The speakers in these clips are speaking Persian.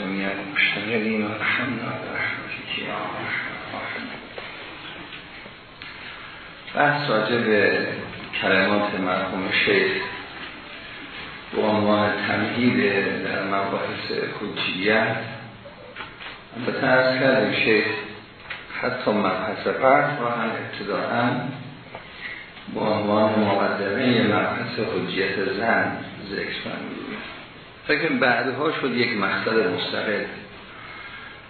جميع المشتغلين ورحمنا برحمتك يا بحث راجع به کلمات مرحوم شیخ به عنوان تمهید در مباحث حجیت البته ارز کردیم شیخ حتی مبحث قرد را هم ابتداعا به عنوان مقدمه مبحث حجیت زن ذکر فرمودیم. فکر بعدها شد یک مقصد مستقل.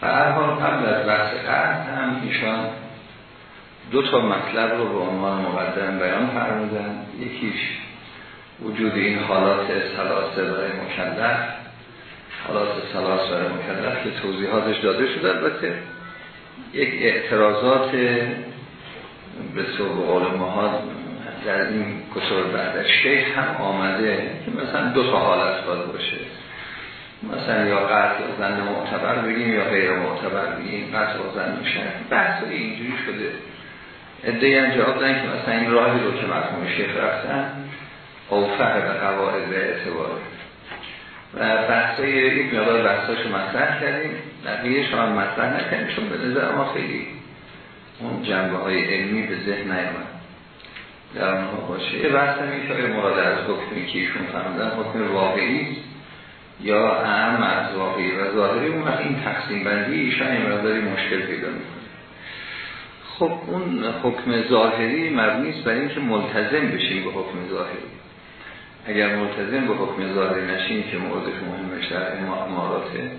و حال قبل از بحث قرد هم ایشان دو تا مطلب رو به عنوان مقدم بیان فرمودن. یکیش وجود این حالات سلاسه برای مکلف. حالات سلاس برای مکلف که توضیحاتش داده شده البته. یک اعتراضات به صورت قول در این کتاب بعد شیخ هم آمده که مثلا دو تا حالت باید باشه. مثلا یا قطع زن معتبر بگیم یا غیر معتبر بگیم قطع زن میشه. بحث اینجوری شده. ادهی هم جواب دارن که مثلا این راهی رو که مرحوم شیخ رفتن اوفق به قواعد به اعتبار. و بحثای یک مقدار بحثاشو مطرح کردیم. بقیه شما مطرح نکردیم چون به نظر ما خیلی اون جنبه های علمی به ذهن نیامد در اونها باشه. یه بحث که مراد از حکمی که ایشون فرمودن حکم واقعی یا اهم از واقعی و ظاهری اون وقت این تقسیم بندی ایشان این مشکل پیدا می‌کنه. خب اون حکم ظاهری مبنی است برای اینکه ملتزم بشیم به حکم ظاهری. اگر ملتزم به حکم ظاهری نشین که موردش مهمش در اماراته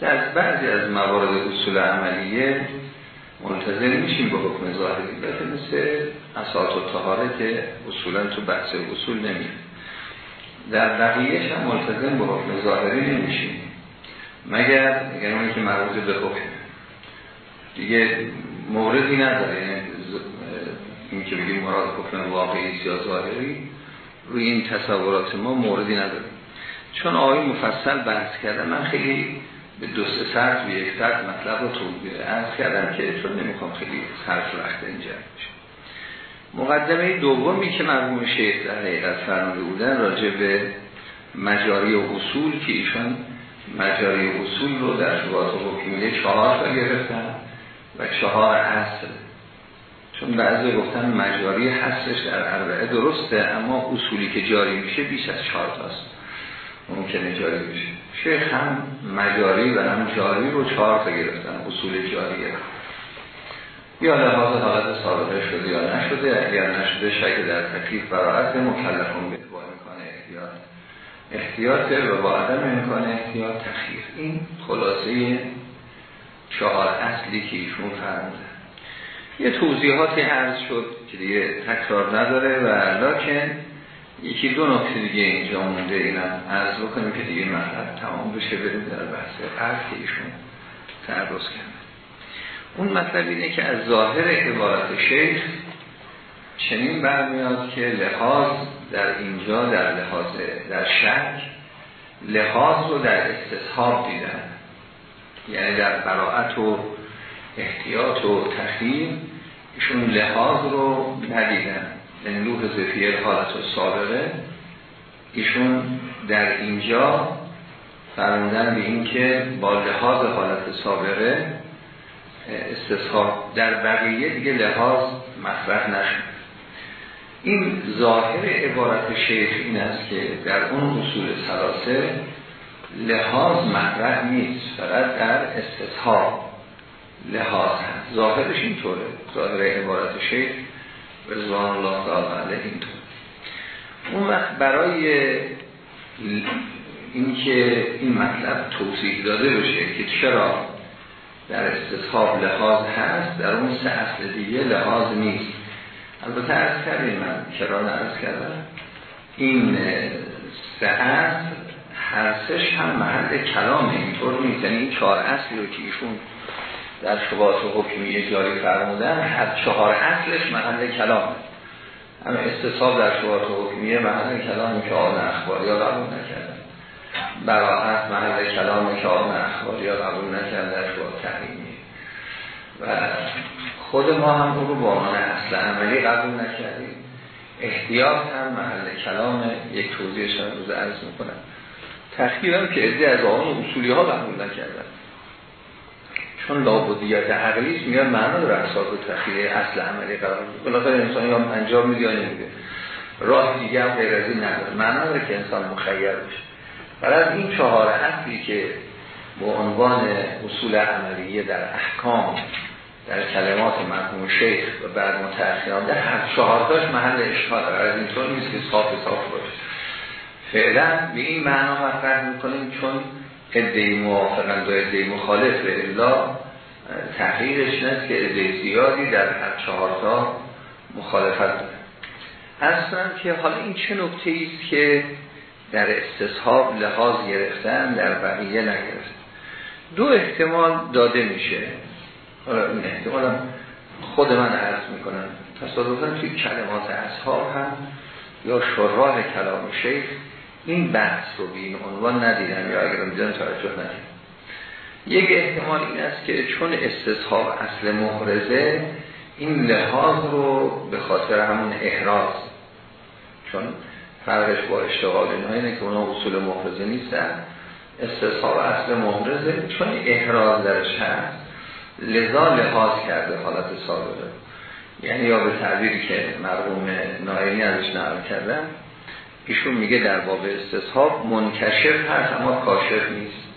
در بعضی از موارد اصول عملیه ملتزم میشیم به حکم ظاهری بلکه مثل اساس و طهاره که اصولا تو بحث اصول نمیاد. در بقیهش هم ملتزم به حکم ظاهری نمیشیم. مگر اگر اونی که مربوط به حکم. دیگه موردی نداره. یعنی این که بگیم مراد حکم واقعی یا ظاهری روی این تصورات ما موردی نداره. چون آقای مفصل بحث کرده من خیلی به دو سه سرد به یک سرد مطلب رو توضیح ارز کردم که چون نمی‌خوام خیلی صرف وقت اینجا مقدمه دومی که مرحوم شیخ در حقیقت فرموده بودن راجع به مجاری و اصول که ایشان مجاری و اصول رو در شبات حکمیه چهار تا گرفتن و چهار اصل چون بعضی گفتن مجاری هستش در اربعه درسته اما اصولی که جاری میشه بیش از چهار تاست. ممکنه جاری بشه شیخ هم مجاری و هم جاری رو چهار تا گرفتن اصول جاریه یا لحاظ حالت سابقه شده یا نشده اگر نشده شک در تکلیف براعت مکلفون بتباه می‌کنه احتیاط. احتیاط و با عدم امکان احتیاط تخییر این خلاصه چهار اصلی که ایشون فرموده. یه توضیحاتی عرض شد که دیگه تکرار نداره و لکن یکی دو نکته دیگه اینجا مونده اینم عرض بکنیم که دیگه مطلب تمام بشه بریم در بحث قرد که ایشون تعرض کرده. اون مطلب اینه که از ظاهر عبارت شیخ چنین برمیاد که لحاظ در اینجا در لحاظ در شک لحاظ رو در استصحاب دیدن. یعنی در براعت و احتیاط و تخییر ایشون لحاظ رو ندیدن. یعنی لوح زفیر حالت و سابقه ایشون در اینجا فرمودن به این که با لحاظ حالت سابقه استصحاب در بقیه دیگه لحاظ مطرح نشد. این ظاهر عبارت شیخ این است که در اون اصول سلاسه لحاظ مطرح نیست فقط در استصحاب لحاظ هست. ظاهرش اینطوره. ظاهر عبارت شیخ رضوان الله تعالی علیه اینطور. اون وقت برای اینکه این مطلب توضیح داده بشه که چرا در استصحاب لحاظ هست در اون سه اصل دیگه لحاظ نیست. البته ارز کردیم من کران ارز کردم؟ این سه اصل هر سش هم محل کلام اینطور نیست. یعنی این چهار اصلی رو که ایشون در شباط و حکمیه جاری فرمودن هر چهار اصلش محل کلام. همه استصحاب در شباط حکمیه محل کلام که آن اخباری یا قبول نکردن. براحت محل کلام که آن اخباری یا قبول نکردن در شباط تحریمی و خود ما هم رو با آن اصل عملی قبول نکردیم. احتیاط هم محل کلام یک توضیحش روز عرض می‌کنم. تخییر هم که ادعای از آن اصولی ها قبول نکردن. چون لابدیت عقلیش میاد معنا داره اساس تخییر اصل عملی قرار میده. بالاخره انسان هم انجام میده یا نمیده راه دیگه هم غیر از این نداره. معنا داره که انسان مخیر بشه برای از این چهار اصلی که به عنوان اصول عملیه در احکام در کلمات مرحوم شیخ و بعد متأخران در هر چهارتاش محل اشکال از اینطور نیست که صاف صاف باشه. فعلا به این معنا مطرح می‌کنیم چون ادهی موافقند و ادهی مخالف به الا تحقیقش نیست که ادهی زیادی در هر چهارتا مخالفت اصلا که حالا این چه نکته است که در استصحاب لحاظ گرفتن در بقیه نگرفت؟ دو احتمال داده میشه. حالا این احتمال خود من عرض می‌کنم. تصادفا توی کلمات اصحاب هم یا شراح کلام شیخ این بحث رو به این عنوان ندیدن یا اگر دیدن توجه ندیدن یک احتمال این است که چون استصحاب اصل محرزه این لحاظ رو به خاطر همون احراز چون فرقش با اشتغال اینها اینه که اونا اصول محرزه نیستن استصحاب اصل محرزه چون احراز درش هست لذا لحاظ کرده حالت سابقه یعنی یا به تعبیری که مرحوم نایمی ازش نقل کردن ایشون میگه در باب استصحاب منکشف هست اما کاشف نیست.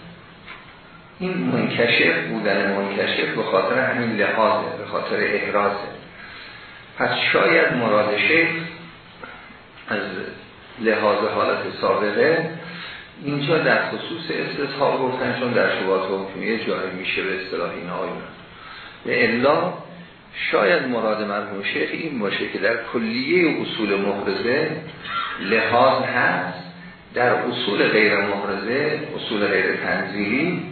این منکشف بودن منکشف به خاطر همین لحاظه به خاطر احرازه. پس شاید مراد شیخ از لحاظ حالت سابقه اینجا در خصوص استصحاب گفتن چون در شبات حکمیه جایی میشه به اصطلاح این آیون به الا شاید مراد مرحوم شیخ این باشه که در کلیه اصول محرزه لحاظ هست در اصول غیر محرزه اصول غیر تنزیلی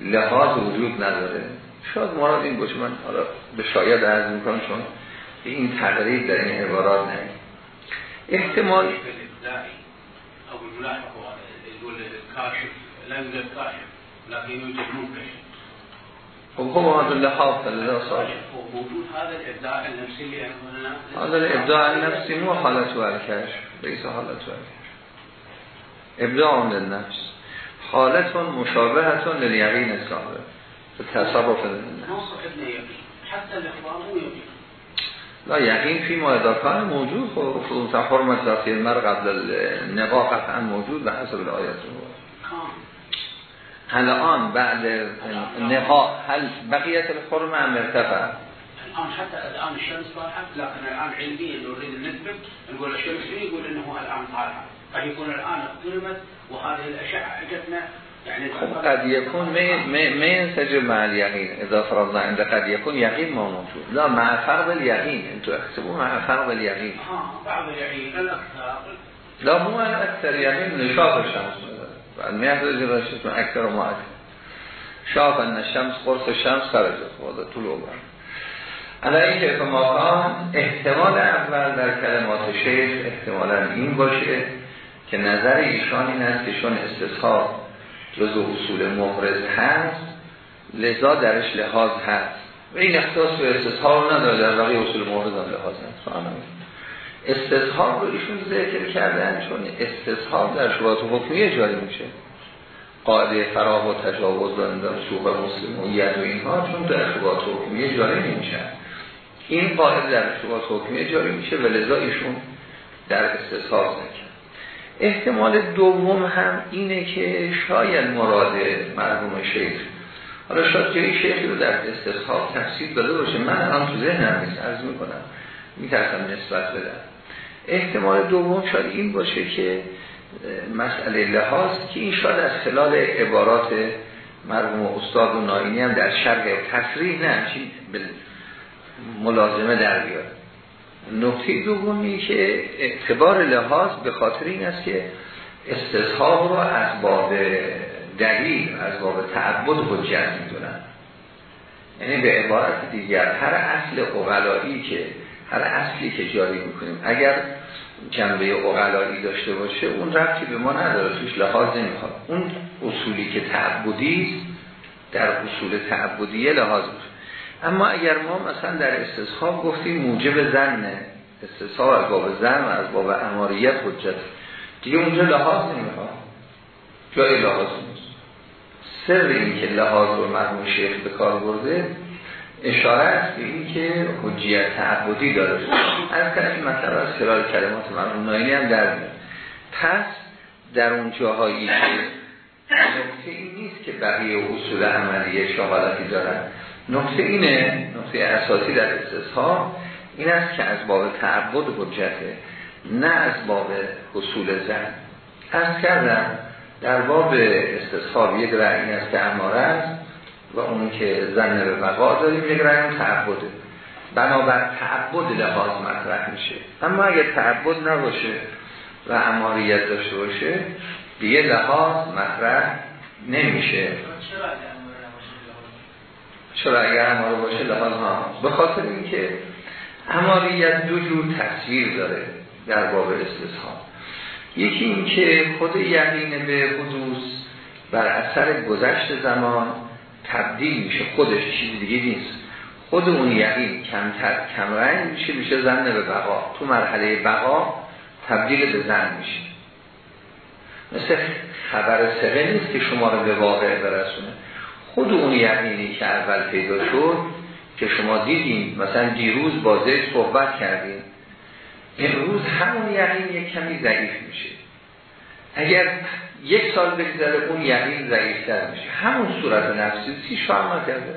لحاظ وجود نداره. شاید مراد این باشه من حالا به شاید عرض می‌کنم چون این تقریب در این عبارات نه. احتمال منكشف وهو اللي حاصل لا صار هذا الابداع النفسي مو حالته الكشف ليس حالته الكشف ابداع للنفس حالة مشابهة لليقين السابق التصرف حتى الاخبار لا یقین فی اضافه موجود خب، حرمت ذاتی المر قبل النقاق قطعا موجود به حسب الآیت الآن بعد نقاء هل بقية الحرمة أم ارتفع الآن حتى الآن الشمس طالعه لكن الآن علميا نريد نثبت نقول الشمس يقول إنه الآن طالعه قد يكون الآن ظلمت وهذه الأشعة أجتنا يعني خب قد يكون ما ينسجم مع اليقين إذا فرضنا عند قد يكون يقين ما موجود. لا مع فرض اليقين أنتوا احسبوا مع فرض اليقين. آه بعض اليقين الأكثر. لا مو الأكثر يقين نشاط الشمس. میحضر راشد اکثر و ما شاف ان شمس قرص شمس خرج خدا طول عمر. انا این که مقام احتمال اول در کلمات شیخ احتمالا این باشه که نظر ایشان این است که چون استصحاب جز اصول مبرز هست لذا درش لحاظ هست. و این اختصاص به استصحاب نداره در بقیه اصول مبرز هم لحاظ هست. استصحاب رو ایشون ذکر کردن چون استصحاب در شبات حکمیه جاری میشه. قاعده فراه و تجاوز و سوق مسلمیت و اینها چون در شبات حکمیه جاری نمیشه این قاعده در شبات حکمیه جاری میشه و لذا ایشون در استصحاب نکرد احتمال دوم هم اینه که شاید مراد مرحوم شیخ. حالا شاید جایی شیخ رو در استصحاب تفسیر داده باشه. من هم تو ذهنم نیست. عرض می‌کنم. میترسم نسبت بدم. احتمال دوم شاید این باشه که مسئله لحاظ که این شاید از خلال عبارات مرحوم استاد و ناینی هم در شرح تصریح نه ملازمه در بیاد. نکته دومی که اعتبار لحاظ به خاطر این است که استصحاب رو از باب دلیل از باب تعبد حجت می‌دونن یعنی به عبارت دیگر هر اصل اقلایی که هر اصلی که جاری می‌کنیم. اگر جنبه اقلایی داشته باشه اون رفتی به ما نداره توش لحاظ نمی‌خواد. اون اصولی که تعبدی در اصول تعبدیه لحاظ میشه. اما اگر ما مثلا در استصحاب گفتیم موجب زن استصحاب از باب زن و از باب اماریت حجت. دیگه اونجا لحاظ نمی‌خواد. جای لحاظ نیست. سر این که لحاظ رو مرمون شیخ به کار برده اشاره است به این که حجیت تعبدی داره. از کنم مطلب از خلال کلمات مرمون ناینی هم در پس در اون جاهایی که نقطه این نیست که بقیه اصول عملیه شغالتی دارن. نقطه اینه نقطه اساسی در ها این است که از باب تعبد حجته نه از باب حصول زن. از کردم در باب استصحاب یک رعی است که اماره است. و اون که زن به بقا داریم یک رعی تعبده. بنابر تعبد لحاظ مطرح میشه. اما اگر تعبد نباشه و اماریت داشته باشه یه لحاظ مطرح نمیشه. چرا اگر اماره باشه لحاظ ها؟ به خاطر اینکه اماریت دو جور تصویر داره در باب استصحاب یکی این که خود یقین به حدوث بر اثر گذشت زمان تبدیل میشه. خودش چیز دیگه نیست. خود اون یقین کمتر کمرنگ میشه میشه زن به بقا. تو مرحله بقا تبدیل به زن میشه. مثل خبر سقه نیست که شما رو به واقع برسونه. خود اون یقینی که اول پیدا شد که شما دیدیم مثلا دیروز با صحبت کردیم امروز همون یقین یک کمی ضعیف میشه. اگر یک سال بگذره اون یقین ضعیفتر میشه. همون صورت نفسی سی فرق نکرده.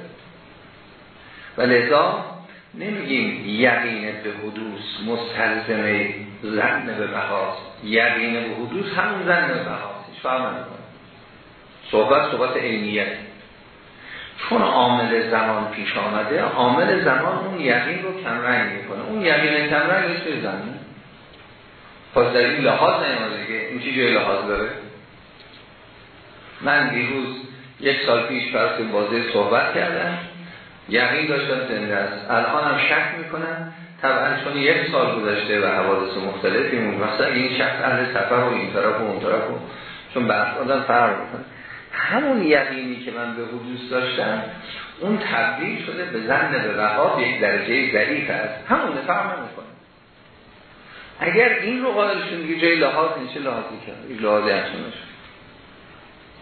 و لذا نمیگیم یقین به حدوث مستلزم زن به بحاست یقین به حدوث همون زن به بحاست هیچ فرق نمی‌کنه. صحبت صحبت عینیت چون عامل زمان پیش آمده عامل زمان اون یقین رو کمرنگ می‌کنه. اون یقین کمرنگ چه زنه؟ پس در این لحاظ نیامده که این چی جای لحاظ داره؟ من دیروز یک سال پیش فرس بازه صحبت کردم. یقین داشتم زنده است. الان هم شک می‌کنم. طبعا چون یک سال گذشته و حوادث مختلفی مثلا این شخص اهل سفر و این طرف و اون طرف و چون بحث آدم فرق می‌کنه. همون یقینی که من به حدوث داشتم اون تبدیل شده به زن به وقا یک درجه ضعیف است. همون فرق نمی‌کنه. اگر این رو قائلشون دیگه جای لحاظ نیست چه لحاظی کرد لحاظی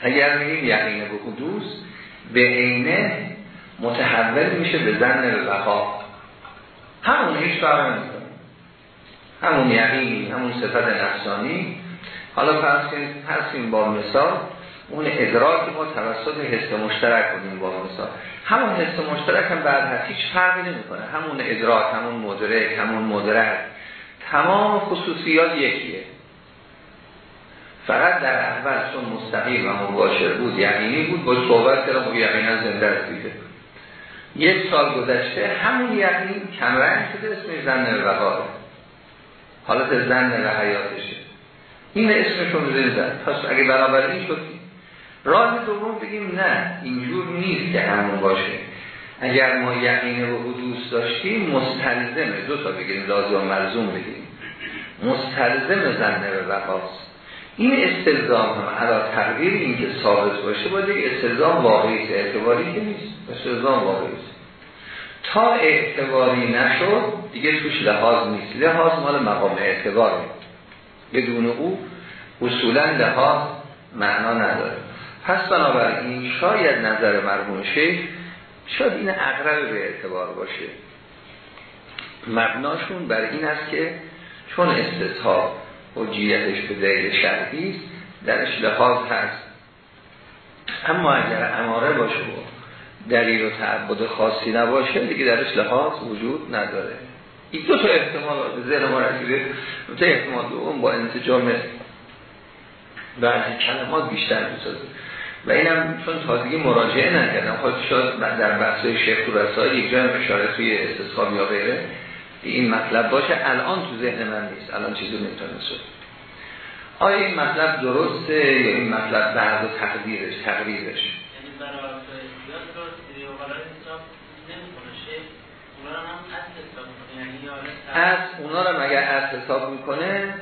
اگر میگیم یقین به حدوث به عینه متحول میشه به زن وقا همون هیچ فرق نمی‌کنه. همون یقینی همون صفت نفسانی. حالا فرسیم با مثال اون ادراک ما توسط حس مشترک کنیم با مثال. همون حس مشترک هم بعد هیچ فرقی نمی‌کنه. همون ادراک همون مدرک همون مدرک. تمام خصوصیات یکیه. فقط در اول چون مستقیم و مباشر بود یقینی بود با صحبت کردم خب یقینا زنده دیده یک سال گذشته همون یقین کمرنگ شده اسمش زن وقاره حالت زن و حیاتشه این اسمش رو زن. پس اگه برابر این شد راه دوم بگیم نه اینجور نیست که همون باشه. اگر ما یقین و حدوث داشتیم مستلزمه. دو تا بگیریم لازم و مرزوم بگیریم مستلزم زنه به وقاست این استلزام هم علا تقدیر این که ثابت باشه باید یک استلزام واقعی اعتباری که نیست. استلزام واقعی تا اعتباری نشد دیگه توش لحاظ نیست. لحاظ مال مقام اعتباره. بدون او اصولا لحاظ معنا نداره. پس بنابراین شاید نظر مرمون شیخ شاید این اقرب به اعتبار باشه. مبناشون بر این است که چون استصحاب حجیتش به دلیل شرعی درش لحاظ هست. اما اگر اماره باشه و دلیل و تعبد خاصی نباشه دیگه درش لحاظ وجود نداره. این دو تا احتمال به ذهن ما رسیده. دو احتمال دوم با انتجام بعضی کلمات بیشتر می‌سازه. و اینم چون تازگی مراجعه نکردم خواهد شد در بحثای شیخ تو رسایی یک جای اشاره توی استصحاب یا غیره. این مطلب باشه. الان تو ذهن من نیست. الان چیزی نمی‌تونه شد. آیا این مطلب درسته یا این مطلب بعد و تقدیرش تقدیرش از اونا رو مگر از حساب می‌کنه؟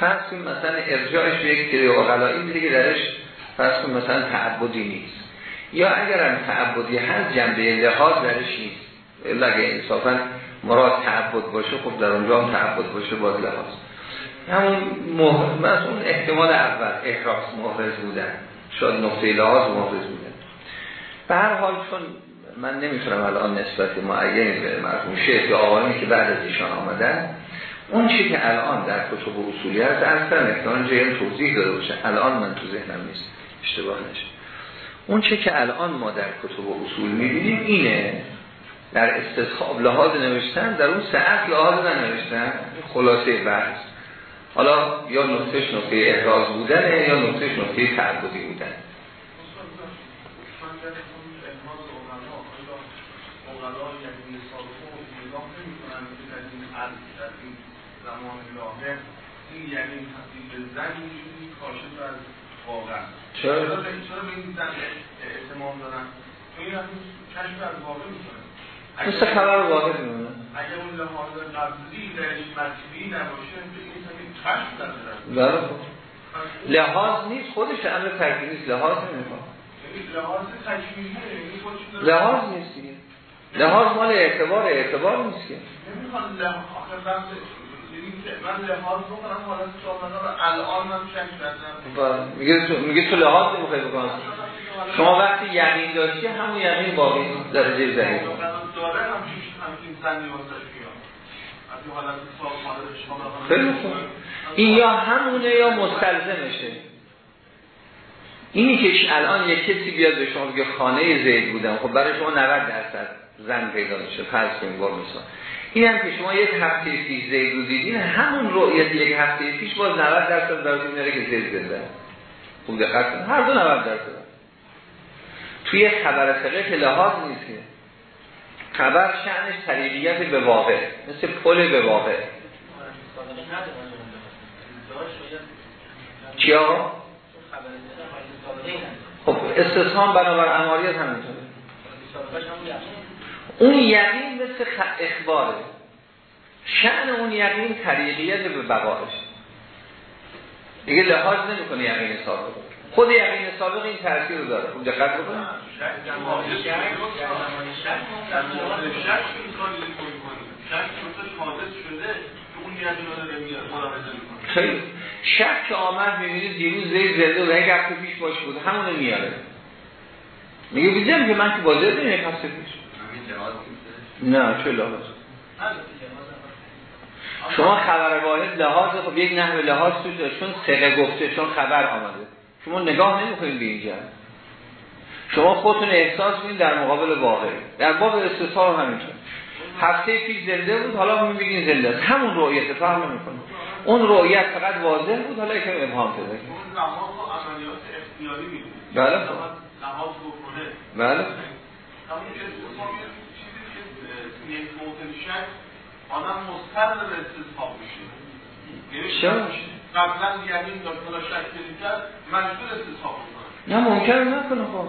پس مثلا ارجاعش به یک تری اقلایی میده که درش پس مثلا تعبدی نیست. یا اگر هم تعبدی هست جنبه لحاظ درش نیست. الا اگه انصافا مراد تعبد باشه خب در اونجا هم تعبد باشه باز لحاظ. همون محرز اون احتمال اول احراس محرز بودن. شاید نقطه لحاظ محرز بودن. به هر حال چون من نمی‌تونم الان نسبت معینی به مرحوم شیخ یا آقایانی که بعد از ایشان آمدن اون چی که الان در کتب اصولی هست از کنم احتمال جایی توضیح داده باشه. الان من تو ذهنم نیست. اشتباه نشه. اون چه که الان ما در کتب اصول می‌بینیم اینه در استصحاب لحاظ نوشتن در اون ساعت لحاظ نوشتن خلاصه بحث. حالا یا نقطهش نقطه احراز بودنه یا نقطهش نقطه تعبدی بودن چرا؟ چرا؟ به این زن اعتمام دارن؟ این هم کشف از واقع می‌کنه. مثل خبر واقع میمونه اگه اون لحاظ قبلی این نداره بله لحاظ نیست خودش امر تکلیف نیست. لحاظ نمی‌خواد یعنی لحاظ یعنی لحاظ نیست دیگه. لحاظ مال اعتبار اعتبار نیست که. نمی‌خواد لحاظ آخر من لحاظ بکنم حالت شامنه الان من شک کردم. میگه تو میگه تو لحاظ نمی‌خوای بکنم شما وقتی یقین داشتی همون یقین باقی درجه ضعیف داره همچین سنی خیلی خوب. این یا همونه یا مستلزمشه. اینی که الان یک کسی بیاد به شما بگه خانه زید بودم. خب برای شما 90 درصد زن پیدا میشه. فرض کنیم بار مثلا این هم که شما یک هفته پیش زید رو دیدین همون رؤیت یک هفته پیش باز 90 درصد براتون میاره که زید زنده. خوب دقت هر دو 90 درصد. توی خبر فقه که لحاظ نیست که. خبر شعنش طریقیت به واقع مثل پل به واقع. چیا؟ خب استثام بنابر اماریت همینطوره. اون یقین مثل اخباره. شعن اون یقین طریقیت به بقایش دیگه لحاظ نمی‌کنه یقین سابق خود یقین سابق این تاثیر رو داره. خوب دقت بکنید. خیلی. شک که آمد می‌بینید دیروز زیر زنده و یک هفته پیش باش بود. همونو میاره. میگه بیدیم که من که بازه دیم یک هفته پیش. نه چه لحاظ. شما خبر واحد لحاظ خب یک نحو لحاظ توش داشت. چون سقه گفته چون خبر آمده. شما نگاه نمی‌کنید به اینجا. شما خودتون احساس میدین در مقابل واقعی. در باب استثار همینطور. هفته پیش زنده بود حالا می‌بینین زنده است. همون رؤیت فهم نمی‌کنه. اون رؤیت فقط واضح بود حالا یکم ابهام پیدا کرد. بله. بله. آدم مستر به استصحاب میشه. چرا؟ قبلا یقین داشت خدا شک کرد مجبور استصحاب کنه نه ممکن نکنه خب.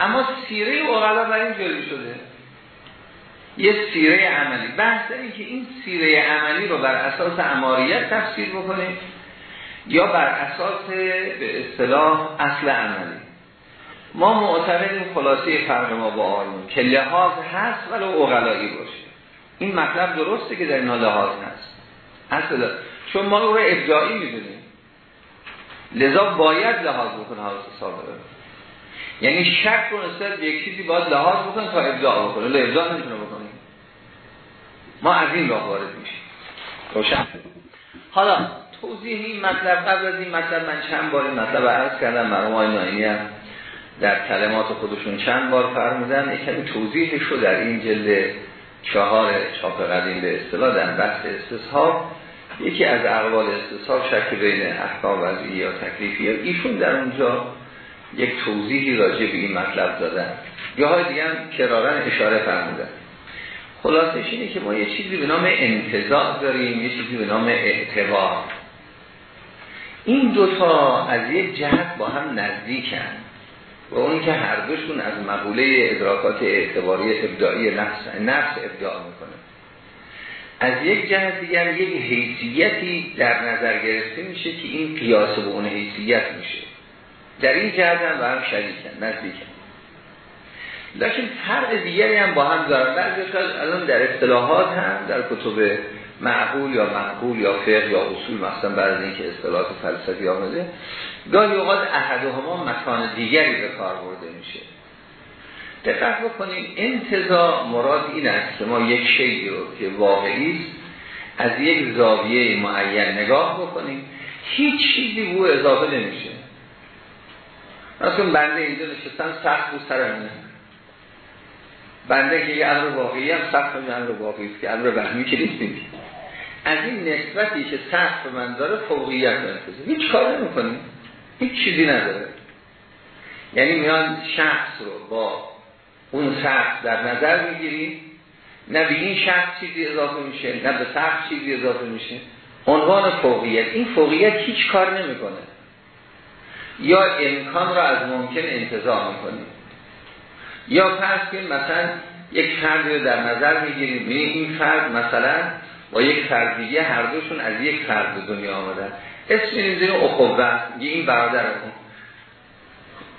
اما سیره اغلا بر این جلوی شده. یه سیره عملی. بحث این که این سیره عملی رو بر اساس اماریت تفسیر بکنه یا بر اساس به اصطلاح اصل عملی. ما معتقدیم خلاصه فرق ما با آیون که لحاظ هست ولو اغلایی باشه. این مطلب درسته که در اینا لحاظ هست. اصلا چون ما رو ابداعی می‌دونیم لذا باید لحاظ بکنه حواس سابقه یعنی شک رو نسبت به یک چیزی باید لحاظ بکنه تا ابداع بکنه. لا ابداع نمی‌تونه بکنه. ما از این راه وارد میشیم. روشن حالا توضیح این مطلب قبل از این مطلب من چند بار این مطلب عرض کردم. مرحوم آقای ناینی هم در کلمات خودشون چند بار فرمودن. کمی توضیحش رو در این جلد چهار چاپ قدیم به اصطلاح در بحث استصحاب. یکی از اقوال استصحاب شک بین احکام وضعی یا تکلیفی. ایشون در اونجا یک توضیحی راجع به این مطلب دادن. یا های دیگه هم کرارن اشاره فرمودن. خلاصش اینه که ما یه چیزی به نام انتظار داریم یه چیزی به نام اعتبار. این دوتا از یک جهت با هم نزدیکن و اون که هر دوشون از مقوله ادراکات اعتباری ابداعی نفس نفس ابداع می‌کنه. از یک جهت دیگر یک حیثیتی در نظر گرفته میشه که این قیاس به اون حیثیت میشه. در این جهت هم با هم شریکن نزدیکن لیکن فرق دیگری هم با هم دارن. بعضی الان در اصطلاحات هم در کتب معقول یا معقول یا فقه یا اصول مثلا بعد اینکه اصطلاحات فلسفی آمده گاهی اوقات احدهما مکان دیگری به کار برده میشه. دقت بکنیم انتظار مراد این است که ما یک شیعی رو که واقعی است از یک زاویه معین نگاه بکنیم هیچ چیزی او اضافه نمیشه. مثلا بنده اینجا نشستم سخت رو سرمونه بنده که یه امر واقعی هم سخت هم امر واقعی است که امر وهمی که نیستیم. از این نسبتی که سخت به من داره فوقیت نمیشه هیچ کار نمی‌کنیم. هیچ چیزی نداره. یعنی میان شخص رو با اون سخت در نظر می‌گیریم. نه به این شخص چیزی اضافه میشه نه به سخت چیزی اضافه میشه. عنوان فوقیت. این فوقیت هیچ کار نمی‌کنه. یا امکان را از ممکن انتظار می‌کنیم. یا فرض کنیم مثلا یک فردی رو در نظر می‌گیریم. ببین این فرد مثلا با یک فرد دیگه هر دوشون از یک فرد به دنیا آمدن. اسم می‌ذاریم اخوت یه این برادرمون.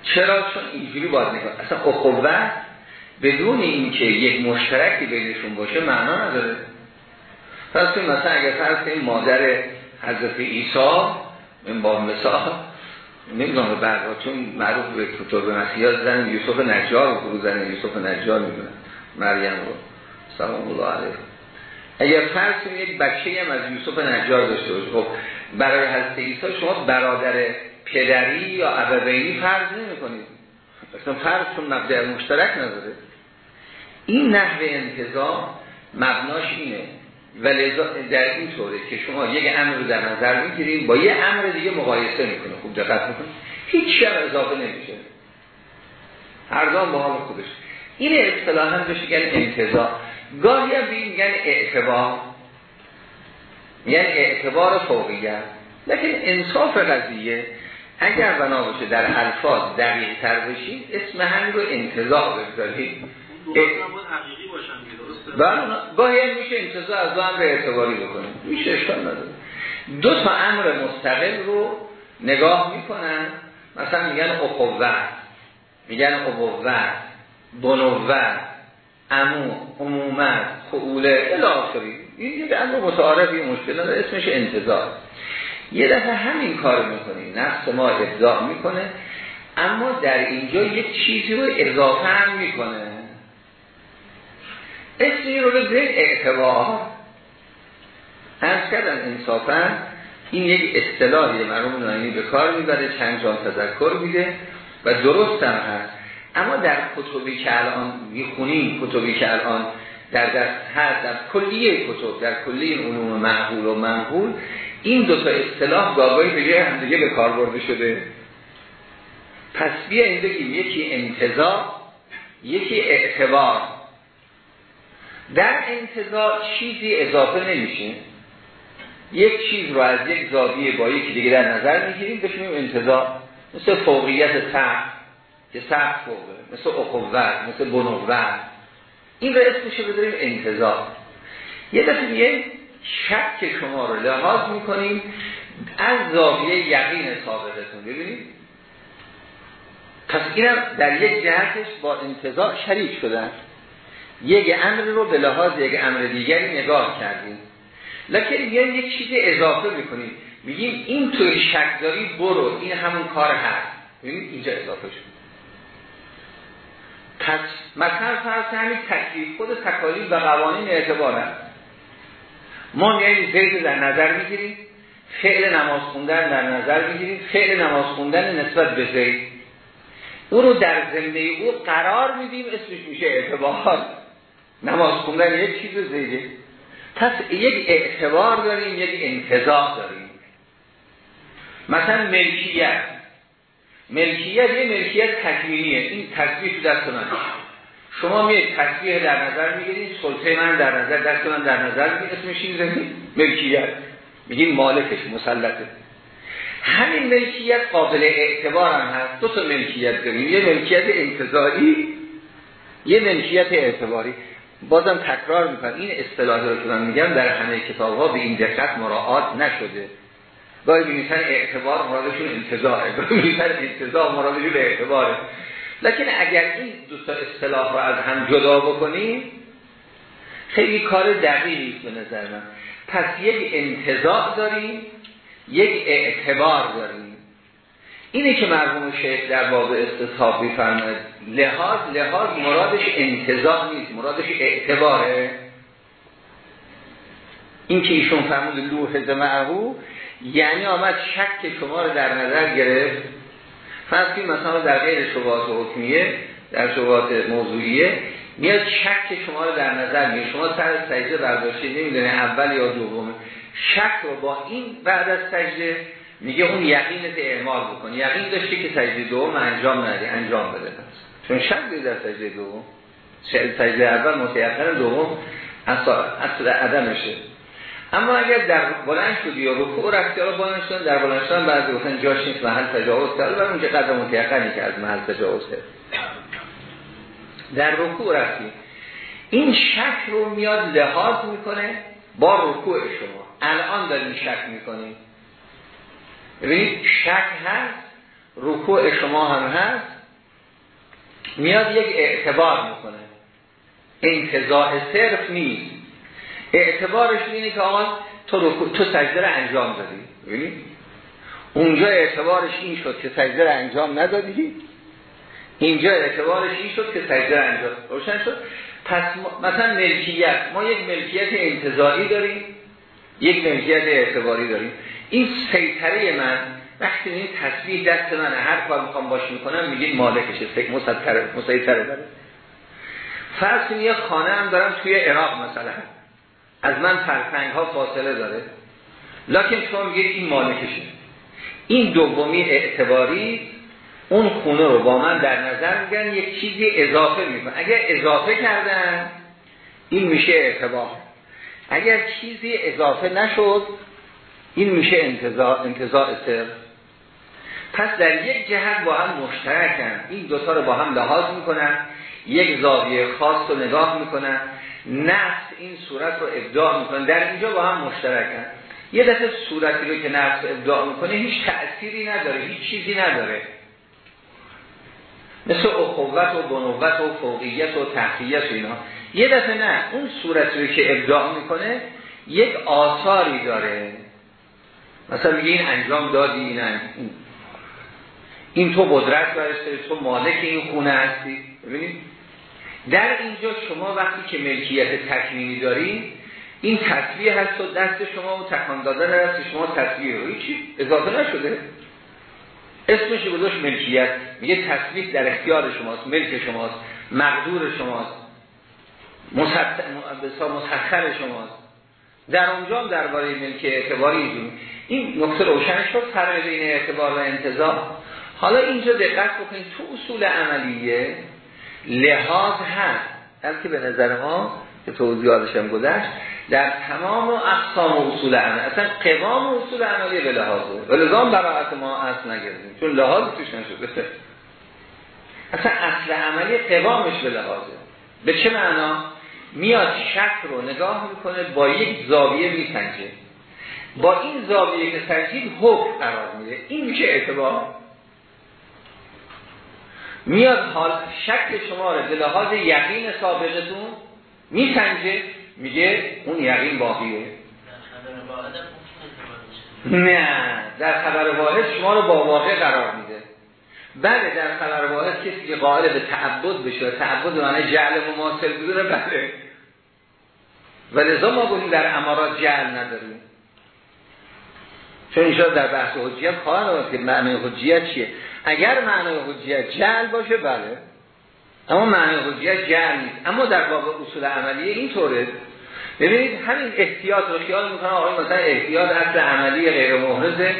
چرا؟ چون اینجوری باید نگاه اصلا اخوت بدون اینکه یک مشترکی بینشون باشه معنا نداره. پس کنیم مثلا اگر فرض کنیم مادر حضرت عیسی این با مثال نمی‌دونم بعدها چون معروف به کتاب مسیحا زن یوسف نجار رو زن یوسف نجار می‌دونن مریم رو. سلام الله علیه. اگر فرض یک بچه هم از یوسف نجار داشته باشه خب برای حضرت عیسی شما برادر پدری یا ابوینی فرض نمی کنید اصلا فرض چون مبدع مشترک نداره. این نحوه انتظام مبناش اینه. و در این طوره که شما یک امر رو در نظر می‌گیرید با یه امر دیگه مقایسه می‌کنه. خوب دقت می‌کنه هیچ شب اضافه نمیشه. هر دام با حال خودش این اصطلاح هم بشه گن انتظار گاهی هم میگن اعتبار. یعنی اعتبار فوقیت لیکن انصاف قضیه اگر بنا باشه در الفاظ دقیق تر بشید اسم هم رو انتظار بگذارید گاهی هم میشه انتظار از دو امر اعتباری بکنیم. میشه اشکال نداره. دو تا امر مستقل رو نگاه می‌کنن. مثلا میگن اخوت میگن ابوت بنوت امو عمومت خعوله الاخری این یک امر متعارفی مشکل نداره. اسمش انتظار. یه دفعه همین کار می‌کنیم نفس ما ابداع می‌کنه. اما در اینجا یک چیزی رو اضافه هم می‌کنه. اسمی رو به اعتبار. از کردن انصافا این یک اصطلاحی مرحوم ناینی به کار می‌بره چند جان تذکر میده و درست هم هست. اما در کتبی که الان می‌خونیم کتبی که الان در دست هست در کلیه کتب در کلیه علوم معقول و منقول این دو تا اصطلاح گاهی به جای هم دیگه به کار برده شده. پس بیا این بگیم یکی انتظار یکی اعتبار. در انتظار چیزی اضافه نمیشه یک چیز رو از یک زاویه با یکی دیگه در نظر می‌گیریم بشونیم انتظار. مثل فوقیت سخت که سخت فوقه مثل اخوت مثل بنوت. این رو اسمشه بذاریم انتظار. یه دفعه دیگه شک شما رو لحاظ می‌کنیم از زاویه یقین سابقتون ببینید؟ پس اینم در یک جهتش با انتظار شریک شدن. یک امر رو به لحاظ یک امر دیگری نگاه کردیم. لکن یه یک چیز اضافه می‌کنیم میگیم این توی شک داری برو. این همون کار هست. ببینید اینجا اضافه شد. پس مثلا فرض همین تکلیف خود تکالیف و قوانین اعتبار هست ما یعنی زید در نظر می‌گیریم. فعل نماز خوندن در نظر می‌گیریم. فعل نماز خوندن نسبت به زید او رو در زمینه او قرار میدیم اسمش میشه اعتبار. نماز خوندن یک چیز زیده. پس یک اعتبار داریم یک انتظار داریم. مثلا ملکیت. ملکیت یه ملکیت تکوینیه این تصویح دست من. شما می تصویح در نظر می‌گیرید سلطه من در نظر دست من در نظر می‌گیرید اسمش این ملکیت. میگین مالکش مسلطه. همین ملکیت قابل اعتبار هم هست. دو تا ملکیت داریم. یه ملکیت انتظاری یه ملکیت اعتباری. بازم تکرار می‌کنم. این اصطلاحی رو که من میگم در همه کتاب ها به این دقت مراعات نشده. گاهی میگن اعتبار مرادشون انتظاره. گاهی میگن انتظار مرادشون اعتباره. لکن اگر این دو تا اصطلاح رو از هم جدا بکنیم خیلی کار دقیقی به نظر من. پس یک انتظاع داریم یک اعتبار داریم. اینه که مرحوم شیخ در باب استصحاب میفرماید لحاظ لحاظ مرادش انتظاع نیست مرادش اعتباره. این که ایشون فرمود لوح معهو یعنی آمد شک شما رو در نظر گرفت. فرض مثلا در غیر شبهات حکمیه در شبهات موضوعیه میاد شک شما رو در نظر میگه شما سر سجده برداشتید نمی‌دونه اول یا دومه شک رو با این بعد از سجده میگه اون یقینت اعمال بکن. یقین داشته که سجده دوم انجام نده انجام بده پس. چون شک در سجده دوم. سجده اول متیقن دوم اصل عدمشه. اما اگر در بلند شدی یا رکوع رفتی رو بلند شدن در بلند شدن بعضی گفتن جاش نیست محل تجاوز کرد و اونجا قدر متیقنی که از محل تجاوز کرد. در رکوع رفتی. این شک رو میاد لحاظ می‌کنه با رکوع شما. الان داریم شک می‌کنیم ببینید شک هست رکوع شما هم هست. میاد یک اعتبار می‌کنه. انتظاع صرف نیست. اعتبارش اینه که آقا تو, تو سجده رو انجام دادی. ببینید. اونجا اعتبارش این شد که سجده رو انجام ندادی. اینجا اعتبارش این شد که سجده انجام روشن شد؟ پس مثلا ملکیت. ما یک ملکیت انتظاری داریم. یک ملکیت اعتباری داریم. این سیطره من وقتی این تصویح دست من هر کار می‌خوام باش می‌کنم میگید مالکشه مسیطره داره. فرض یه خانه هم دارم توی عراق مثلا. از من فرسنگ ها فاصله داره. لکن شما میگید این مالکشه. این دومی اعتباری اون خونه رو با من در نظر میگن یک چیزی اضافه می‌کنن. اگر اضافه کردن این میشه اعتبار. اگر چیزی اضافه نشد این میشه انتظار سر. پس در یک جهت با هم مشترکن. این دوتا رو با هم لحاظ می‌کنن. یک زاویه خاص رو نگاه می‌کنن. نفس این صورت رو ابداع می‌کنن. در اینجا با هم مشترکن. یه دفعه صورتی رو که نفس ابداع می‌کنه هیچ تأثیری نداره. هیچ چیزی نداره. مثل اخوت و بنوت و فوقیت و تحقیت و اینا. یه دفعه نه. اون صورتی رو که ابداع می‌کنه یک آثاری داره. مثلا میگه این انجام دادی این, این تو قدرت دارسته تو مالک این خونه هستی. ببینید؟ در اینجا شما وقتی که ملکیت تکمینی دارید این تصویه هست و دست شما و تکان دادن دست شما تصویه رو. چی اضافه نشده. اسمش گذاشت ملکیت. میگه تصویه در اختیار شماست ملک شماست مقدور شماست مسخر شماست. در اونجا هم درباره ملک اعتباری اینجور این نکته روشن شد فرق بین اعتبار و انتظار. حالا اینجا دقت بکنید تو اصول عملیه لحاظ هست که به نظر ما که توضیحاتش هم گذشت در تمام اقسام اصول عمل اصلا قوام اصول عملی به لحاظه. و لزام براعت ما اصل نگردیم چون لحاظ توش نشده. اصلا اصل عملی قوامش به لحاظه. به چه معنا؟ میاد شک رو نگاه می‌کنه با یک زاویه میسنجه با این زاویه که سنجید حکم قرار میده این میشه اعتبار؟ میاد حال شک شما رو به لحاظ یقین سابقتون میسنجه میگه اون یقین باقیه. نه در خبر واحد شما رو با واقع قرار میده. بله در خبر واحد کسی که قائل به تعبد بشه تعبد معنی جعل مماثل بوده بله. و لذا ما در امارات جعل نداریم. چون اینجا در بحث حجیت خواهد که معنی حجیت چیه. اگر معنی حجیت جعل باشه بله. اما معنی حجیت جعل نیست. اما در واقع اصول عملیه اینطوره. ببینید همین احتیاط رو خیال می‌کنه آقای مثلا احتیاط اصل عملی غیر محرز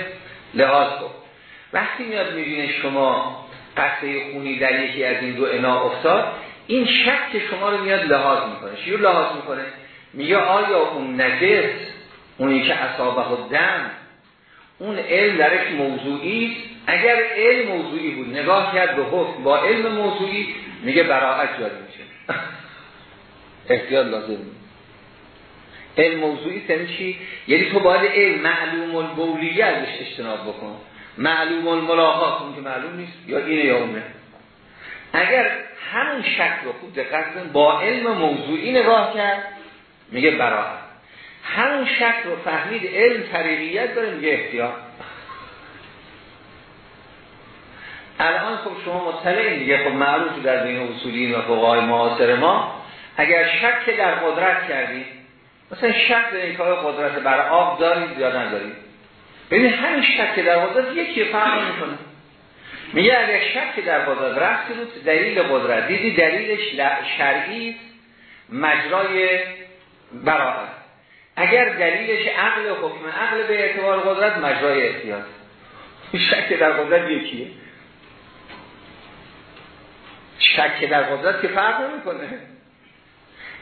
لحاظ کن. وقتی میاد می‌بینه شما قصه خونی در یکی از این دو انا افتاد این شک شما رو میاد لحاظ می‌کنه. چی لحاظ می‌کنه؟ میگه آیا اون نجس اونی که اصابه و دم اون علم درش موضوعی اگر علم موضوعی بود نگاه کرد به حکم با علم موضوعی میگه براعت جاری میشه. احتیاط لازم علم موضوعی یعنی چی؟ یعنی تو باید علم معلوم البولیه ازش اجتناب بکن. معلوم الملاقات اون که معلوم نیست یا اینه یا اونه. اگر همون شک رو خود دقت با علم موضوعی نگاه کرد میگه براعت. همون شک رو فهمید علم طریقیت داره میگه احتیاط. الان خب شما مطلع دیگه خب معروف در بین اصولین و فقهای معاصر ما اگر شک در قدرت کردید مثلا شک در این کار قدرت بر آب دارید یا ندارید؟ ببین همین شک در قدرت یکی فرق می‌کنه. میگه اگر شک در قدرت رفتی بود دلیل قدرت. دیدی دلیلش شرعی مجرای براعت اگر دلیلش عقل حکم عقل به اعتبار قدرت مجرای احتیاط شک در قدرت یکیه. شک در قدرت که فرق نمی‌کنه.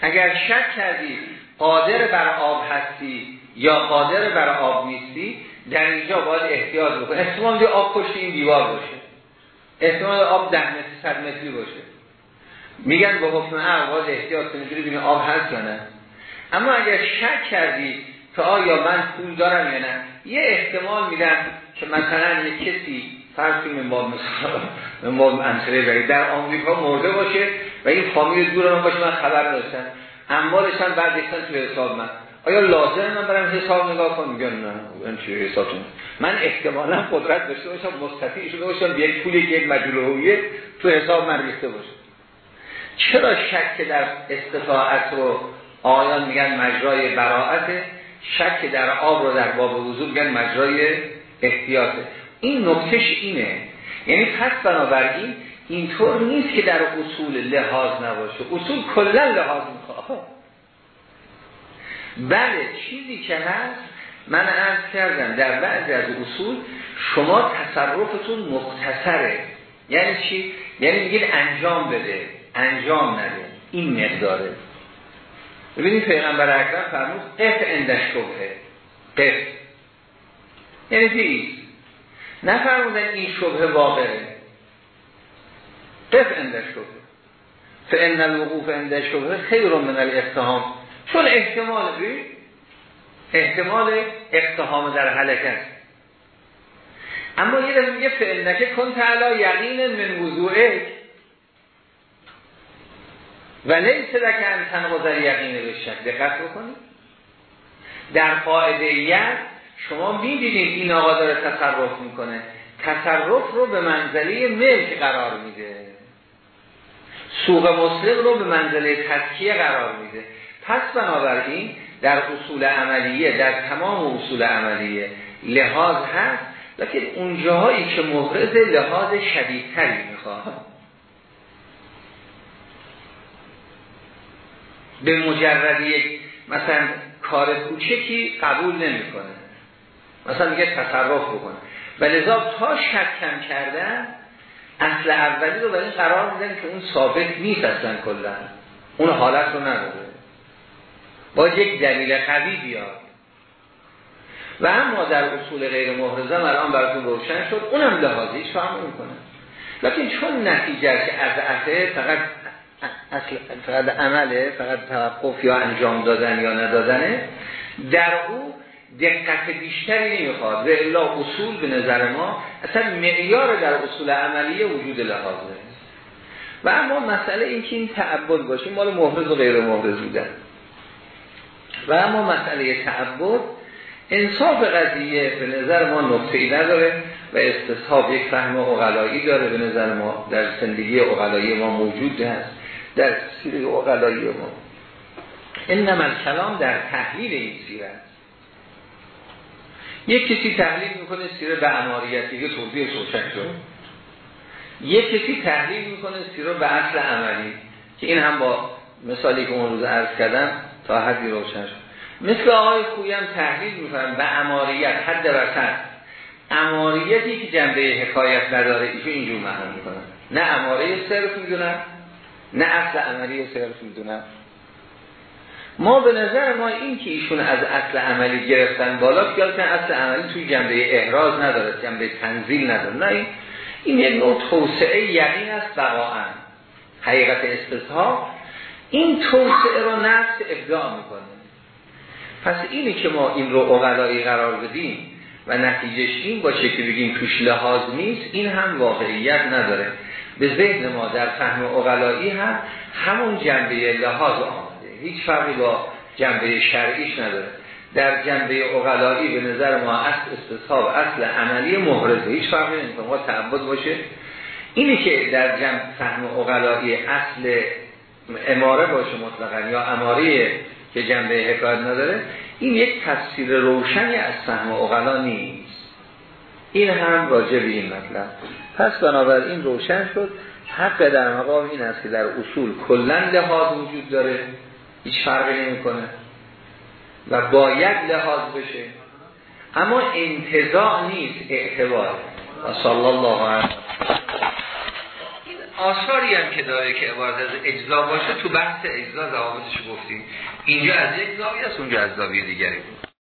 اگر شک کردی قادر بر آب هستی یا قادر بر آب نیستی در اینجا باید احتیاط بکنه احتمال آب پشت این دیوار باشه. احتمال آب ده متر صد متری باشه. میگن با حکم عقل باید احتیاط کنید آب هست یا نه. اما اگر شک کردی که آیا من پول دارم یا نه یه احتمال میدن که مثلا یه کسی فرض مثلا من باب انتره در آمریکا مرده باشه و این فامیل دور من باشه من خبر داشتن اموالش هم بعد تو حساب من. آیا لازم من برم حساب نگاه کنم؟ میگن نه این چی حسابتون من احتمالا قدرت داشته باشم مستطیع شده باشم یک پولی یک مجلوهیه تو حساب من ریخته باشه. چرا شک در استطاعت رو آیان میگن مجرای براعت شک در آب رو در باب وضوع میگن مجرای احتیاطه. این نکتش اینه. یعنی پس بنابراین اینطور نیست که در اصول لحاظ نباشه. اصول کلا لحاظ می‌خواه بله چیزی که هست من عرض کردم در بعضی از اصول شما تصرفتون مختصره. یعنی چی؟ یعنی میگید انجام بده انجام نده. این مقداره. ببینید پیغمبر اکرم فرمود قف اندش شبهه. قف یعنی دیگه نفرمودن این شبه واقعه. قف اندش شبه فان الوقوف اندش شبه خیر من الاقتهام چون احتمال بی احتمال اقتهام در حلقه اما یه دفعه میگه فعلنکه کن تعالی یقین من وضوعه و لیس لک ان تنقض یقین به شک. دقت بکنید. در قاعده شما می‌بینید این آقا داره تصرف می‌کنه. تصرف رو به منزله ملک قرار میده. سوق مسلم رو به منزله تسکیه قرار میده. پس بنابراین در اصول عملیه در تمام اصول عملیه لحاظ هست لیکن اونجاهایی که مبرز لحاظ شدیدتری می‌خواد. به مجرد یک مثلا کار کوچکی قبول نمی‌کنه. مثلا میگه تصرف بکنه. و لذا تا شک کم کردن اصل اولی رو برای قرار میدن که اون ثابت نیست اصلا کلا. اون حالت رو نداره. با یک دلیل قوی بیاد. و اما در اصول غیر محرزه الان براتون روشن شد اونم لحاظیش فهم کنه لیکن چون نتیجه که از اصل فقط اصل فقط عمله فقط توقف یا انجام دادن یا ندادنه. در او دقت بیشتری نمی‌خواد و الا اصول به نظر ما اصلا معیار در اصول عملیه وجود لحاظه. و اما مسئله این که این تعبد باشه مال محرز و غیر محرز بودن. و اما مسئله تعبد انصاف قضیه به نظر ما نقطه ای نداره و استصحاب یک فهم اقلایی داره به نظر ما در زندگی اقلایی ما موجود هست. در سیره اقلایی ما. این کلام در تحلیل این سیره یک کسی تحلیل می‌کنه سیره به اماریت دیگه توضیح روشن شد. یک کسی تحلیل می‌کنه سیره به اصل عملی که این هم با مثالی که اون روز عرض کردم تا حدی روشن شد. مثل آقای خویم تحلیل می‌کنن به اماریت حد وسط اماریتی که جنبه حکایت نداره ایشون اینجور معنی می‌کنن نه اماره صرف می‌دونن نه اصل عملی صرف می‌دونن ما به نظر ما این که ایشون از اصل عملی گرفتن بالا که اصل عملی توی جنبه احراز نداره جنبه تنزیل نداره. نه این این یک نوع توسعه یقین است واقعا. حقیقت استصحاب این توسعه رو نفس ابداع می‌کنه. پس اینی که ما این رو اقلایی قرار بدیم و نتیجهش این باشه که بگیم توش لحاظ نیست این هم واقعیت نداره. به ذهن ما در فهم اقلایی هم همون جنبه لحاظ آمده. هیچ فرقی با جنبه شرعیش نداره. در جنبه اقلایی به نظر ما اصل استصحاب اصل عملی محرزه. هیچ فرقی نمی‌کنه. تعبد باشه. اینی که در جنب فهم اقلایی اصل اماره باشه مطلقا یا اماره که جنبه حکایت نداره این یک تفسیر روشنی از فهم اقلا نیست. این هم راجع به این مطلب. پس بنابراین روشن شد حق در مقام این است که در اصول کلا لحاظ وجود داره هیچ فرقی نمی‌کنه و باید لحاظ بشه. اما انتظاع نیست اعتبار. و صلی الله علیه آثاری هم که داره که عبارت از اجزا باشه تو بحث اجزا ضوابطش گفتیم. اینجا از یک زاویه است اونجا از زاویه دیگری